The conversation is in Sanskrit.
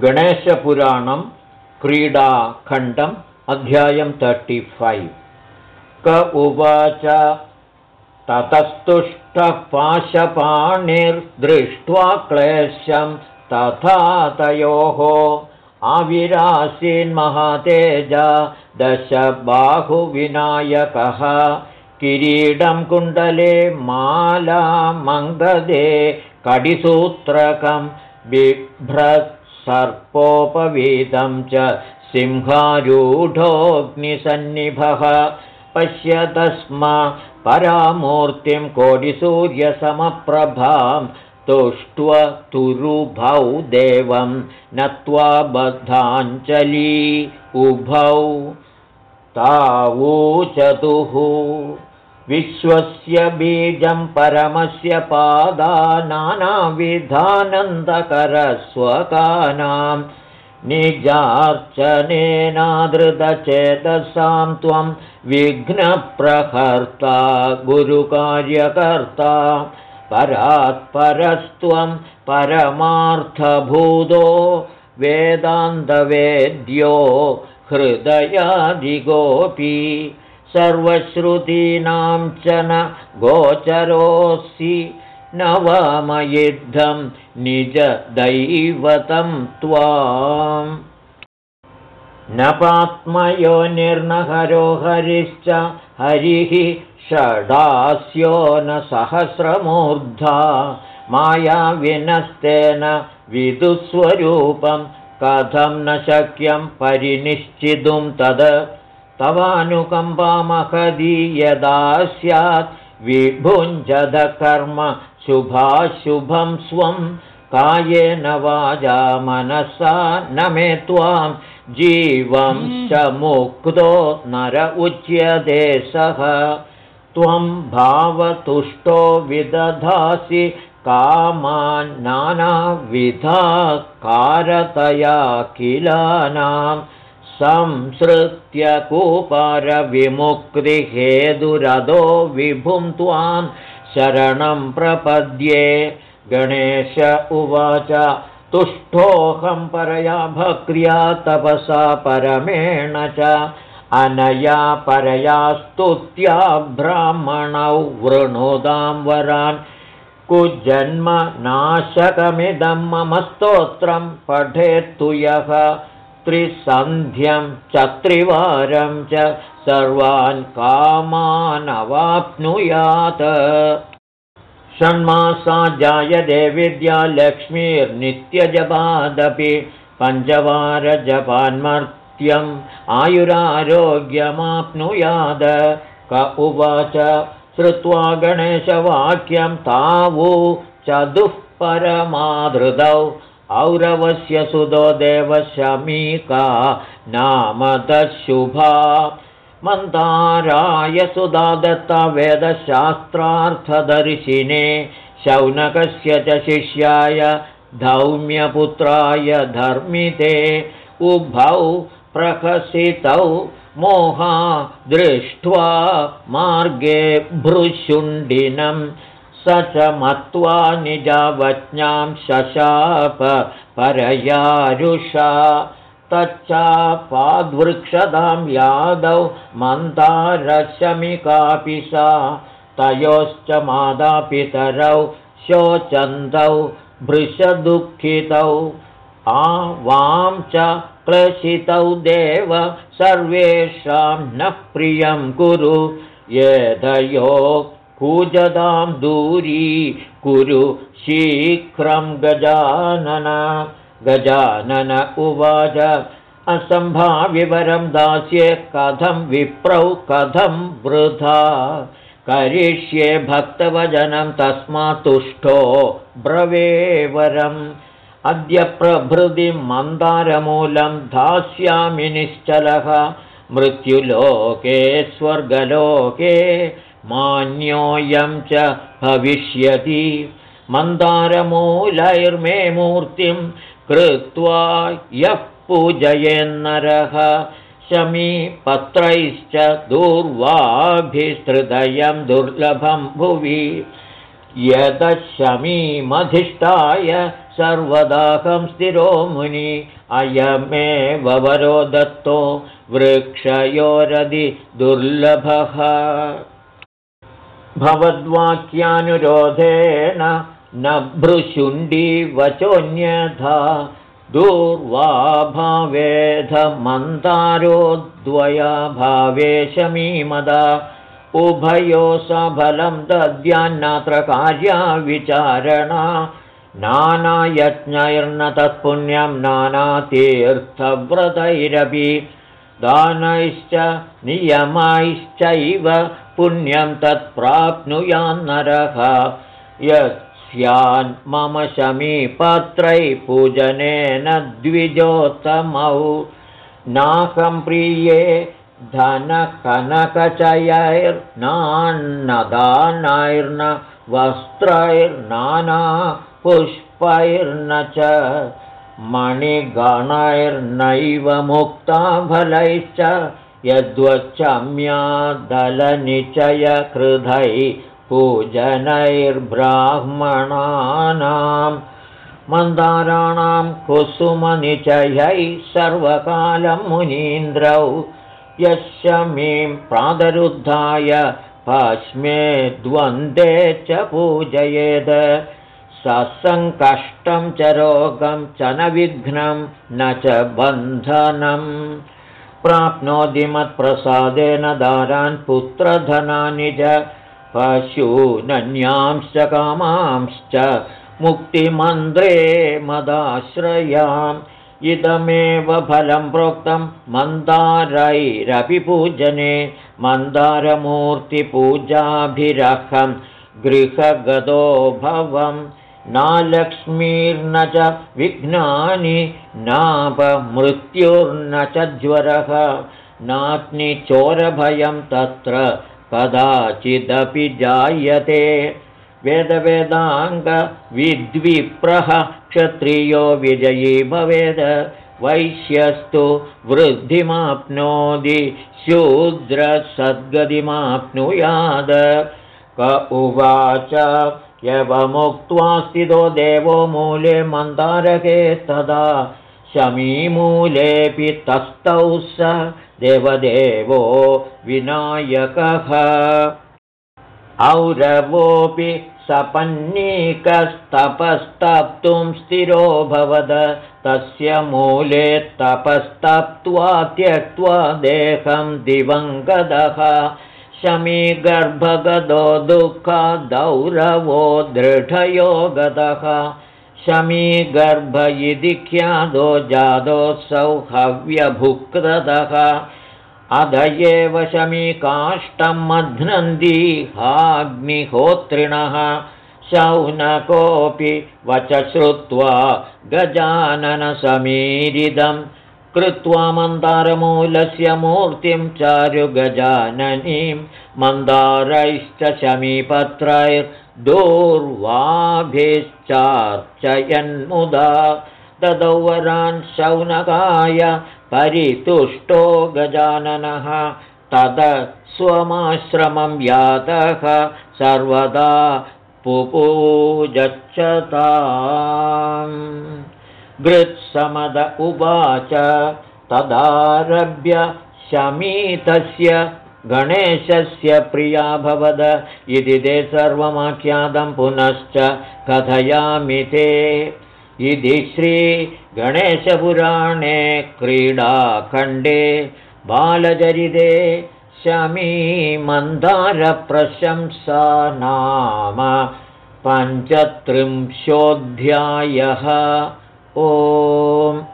गणेशपुराणं क्रीडाखण्डम् अध्यायं तर्टि फैव् क उवाच ततस्तुष्टः पाशपाणिर्दृष्ट्वा क्लेशं तथा तयोः आविरासीन्महातेजा दशबाहुविनायकः। किरीडं कुण्डले माला मङ्गदे कडिसूत्रकं बिभ्रत्सर्पोपवीतं च सिंहारूढोऽग्निसन्निभः। पश्यतस्म परामूर्तिं कोटिसूर्यसमप्रभां तुरुभौ देवं नत्वा बद्धाञ्जली उभौ। तावूचतुः विश्वस्य बीजं परमस्य पादा नानाविधानन्दकरस्वकानां निजार्चनेनादृतचेतसां त्वं विघ्नप्रहर्ता गुरुकार्यकर्ता परात्परस्त्वं परमार्थभूतो वेदान्तवेद्यो हृदयादिगोपी सर्वश्रुतीनां च न गोचरोऽसि नवमयुद्धं निजदैवतं त्वाम्। न पात्मयो निर्नहरो हरिश्च हरिः षडास्यो न सहस्रमूर्धा। मायाविनस्तेन विदुस्वरूपं कथं न शक्यं परिनिश्चितुं तद् तवानुकम्पामहदी यदा स्यात्। विभुञ्जदकर्म शुभाशुभं स्वं। कायेन वाजा मनसा न मे त्वां। जीवं च मुक्तो नर उच्यते सः। त्वं भावतुष्टो विदधासि कारतया किलानां संसृत्य कूपरविमुक्तिहेदुरधो विभुं त्वां शरणं प्रपद्ये। गणेश उवाच तुष्टोऽहं परया भक्र्या तपसा परमेण च। अनया परया स्तुत्या ब्राह्मणौ वृणुदां वरान्। कुजन्मनाशकमिदं मम स्तोत्रं पठेत्तु यः त्रिसन्ध्यं च त्रिवारं च सर्वान् कामानवाप्नुयात्। षण्मासा जायते विद्या लक्ष्मीर्नित्यजपादपि पञ्चवारजपान्मर्त्यम् आयुरारोग्यमाप्नुयाद क उवाच श्रुत्वा गणेशवाक्यं तावु चतुःपरमाधृतौ औरवस्य सुदो देवशमीका नामदशुभा। मन्दाराय सुधा दत्ता वेदशास्त्रार्थदर्शिने शौनकस्य च शिष्याय धौम्यपुत्राय धर्मिते उभौ प्रकसितौ मोहा दृष्ट्वा मार्गे भृशुण्डिनं स च मत्वा निजावज्ञां शशाप परयारुषा। तच्चापाद्वृक्षतां यादौ मन्दारशमिकापि सा। तयोश्च मातापितरौ शोचन्तौ भृशदुःखितौ। आवां च क्लेशितौ देव सर्वेषां न प्रियं कुरु। यदयो कूजदां दूरी कुरु शीघ्रं गजानन। गजानन उवाच असम्भाविवरं दास्ये कथं विप्रौ कथं वृथा। करिष्ये भक्तवजनं तस्मात् तुष्टो ब्रवेवरम्। अद्य प्रभृति मन्दारमूलं दास्यामि निश्चलः। मृत्युलोके स्वर्गलोके मान्योऽयं च भविष्यति मन्दारमूलैर्मे मूर्तिं कृत्वा यः पूजयेन्नरः शमीपत्रैश्च दूर्वाभिस्तृदयं दुर्लभं भुवि। यदशमीमधिष्ठाय सर्वदाहं स्थिरो मुनि अयमेव वरो दत्तो वृक्षयोरधि दुर्लभः भवद्वाक्यानुरोधेन न भ्रुशुण्डी वचोऽन्यथा दूर्वाभावेधमन्तारोद्वया भावे शमीमदा उभयो सफलं दद्यान्नात्र कार्या विचारणा नानायज्ञैर्न तत्पुण्यं नानातीर्थव्रतैरपि दानैश्च नियमैश्चैव पुण्यं तत्प्राप्नुयान्नरः यत् मम शमीपत्रै पूजनेन द्विजोत्तमौ। नाकं प्रिये धनकनकचयैर्नान्नदानैर्न वस्त्रैर्नाना पुष्पैर्न च मणिगणैर्नैव मुक्ताफलैश्च यद्वच्चम्यादलनिचयकृधैः पूजनैर्ब्राह्मणानां मन्दाराणां कुसुमनिचयैः सर्वकालं मुनीन्द्रौ यशमीं प्रादरुद्धाय पाश्मे द्वन्द्वे च पूजयेद ससङ्कष्टं च रोगं च न विघ्नं न च बन्धनं। प्राप्नोति मत्प्रसादेन दारान् पुत्रधनानि च पशूनन्यांश्च कामांश्च मुक्तिमन्त्रे मदाश्रयाम्। इदमेव फलं प्रोक्तं मन्दारैरपि पूजने मन्दारमूर्तिपूजाभिरहं गृहगतो भवम् नालक्ष्मीर्न च विघ्नानि नापमृत्युर्न च ज्वरः। नाग्निचोरभयं तत्र कदाचिदपि जायते। वेदवेदाङ्गविद्विप्रः क्षत्रियो विजयी भवेद। वैश्यस्तु वृद्धिमाप्नोति शूद्रसद्गतिमाप्नुयाद। क उवाच यवमुक्त्वा स्थितो देवो मूले मन्दारके तदा शमीमूलेऽपि तस्थौ स देवदेवो विनायकः। औरवोऽपि सपन्नीकस्तपस्तप्तुं स्थिरो भवद। तस्य मूले तपस्तप्त्वा त्यक्त्वा देहं दिवङ्गदः शमीगर्भगदो दुःखदौरवो दृढयो गतः ख्यादो जादोऽसौ हव्यभुक्ततः अध एव शमीकाष्ठं मध्नन्दी हाग्निहोत्रिणः। शौनकोऽपि वच श्रुत्वा गजाननसमीरिदम् कृत्वा मन्दारमूलस्य मूर्तिं चारुगजाननीं मन्दारैश्च शमीपत्रैर्दूर्वाभिश्चार्चयन्मुदा। ददौ वरान् शौनकाय परितुष्टो गजाननः। तद स्वमाश्रमं यातः सर्वदा पुपूजच्छता गृत्समद उवाच। तदारभ्य शमीतस्य गणेशस्य प्रिया भवद। इति ते सर्वमाख्यातं पुनश्च कथयामि ते। इति श्रीगणेशपुराणे क्रीडाखण्डे बालचरिते शमीमन्दारप्रशंसा नाम पञ्चत्रिंशोऽध्यायः ॐ